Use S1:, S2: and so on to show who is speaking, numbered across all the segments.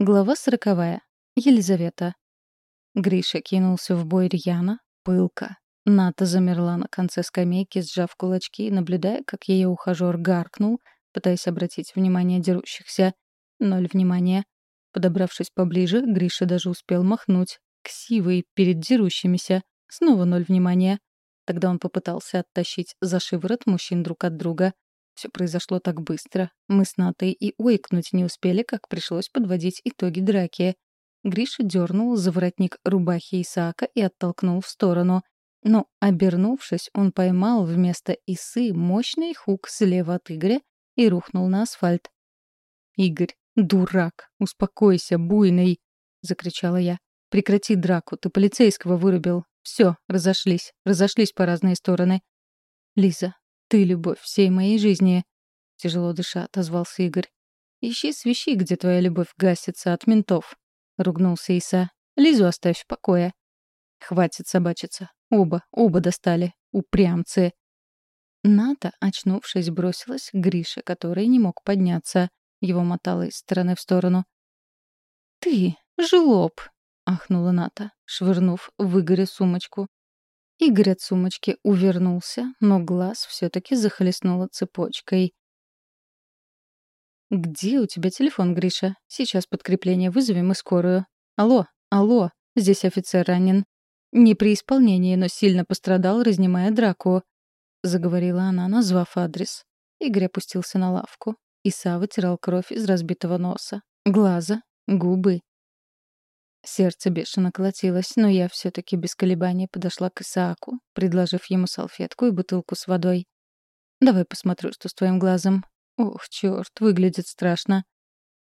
S1: Глава сороковая. Елизавета. Гриша кинулся в бой рьяно, пылко. Ната замерла на конце скамейки, сжав кулачки, наблюдая, как ее ухажер гаркнул, пытаясь обратить внимание дерущихся. Ноль внимания. Подобравшись поближе, Гриша даже успел махнуть. Ксивый перед дерущимися. Снова ноль внимания. Тогда он попытался оттащить за шиворот мужчин друг от друга. Все произошло так быстро. Мы с Натой и ойкнуть не успели, как пришлось подводить итоги драки. Гриша дернул за воротник рубахи Исаака и оттолкнул в сторону. Но, обернувшись, он поймал вместо Исы мощный хук слева от Игоря и рухнул на асфальт. «Игорь, дурак! Успокойся, буйный!» — закричала я. «Прекрати драку, ты полицейского вырубил. Все, разошлись, разошлись по разные стороны». «Лиза, ты любовь всей моей жизни», — тяжело дыша отозвался Игорь. «Ищи свищи, где твоя любовь гасится от ментов», — ругнулся Иса. «Лизу оставь в покое». «Хватит собачиться. Оба, оба достали. Упрямцы». Ната, очнувшись, бросилась к Грише, который не мог подняться. Его мотало из стороны в сторону. «Ты, жлоб!» — ахнула Ната, швырнув в Игоря сумочку. Игорь от сумочки увернулся, но глаз все-таки захлестнуло цепочкой. «Где у тебя телефон, Гриша? Сейчас подкрепление вызовем и скорую. Алло, алло, здесь офицер ранен. Не при исполнении, но сильно пострадал, разнимая драку», — заговорила она, назвав адрес. Игорь опустился на лавку. Иса вытирал кровь из разбитого носа, глаза, губы. Сердце бешено колотилось, но я все таки без колебаний подошла к Исааку, предложив ему салфетку и бутылку с водой. «Давай посмотрю, что с твоим глазом. Ох, черт, выглядит страшно.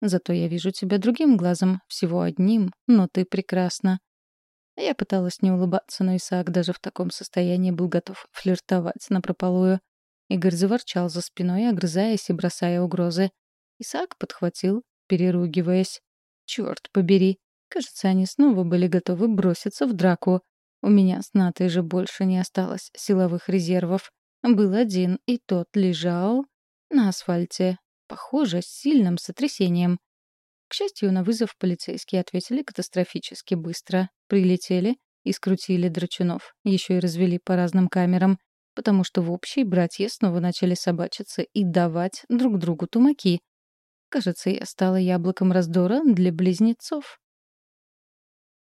S1: Зато я вижу тебя другим глазом, всего одним, но ты прекрасна». Я пыталась не улыбаться, но Исаак даже в таком состоянии был готов флиртовать напропалую. Игорь заворчал за спиной, огрызаясь и бросая угрозы. Исаак подхватил, переругиваясь. «Черт побери, Кажется, они снова были готовы броситься в драку. У меня с Натой же больше не осталось силовых резервов. Был один, и тот лежал на асфальте. Похоже, с сильным сотрясением. К счастью, на вызов полицейские ответили катастрофически быстро. Прилетели и скрутили драчунов. Еще и развели по разным камерам. Потому что в общей братья снова начали собачиться и давать друг другу тумаки. Кажется, я стала яблоком раздора для близнецов.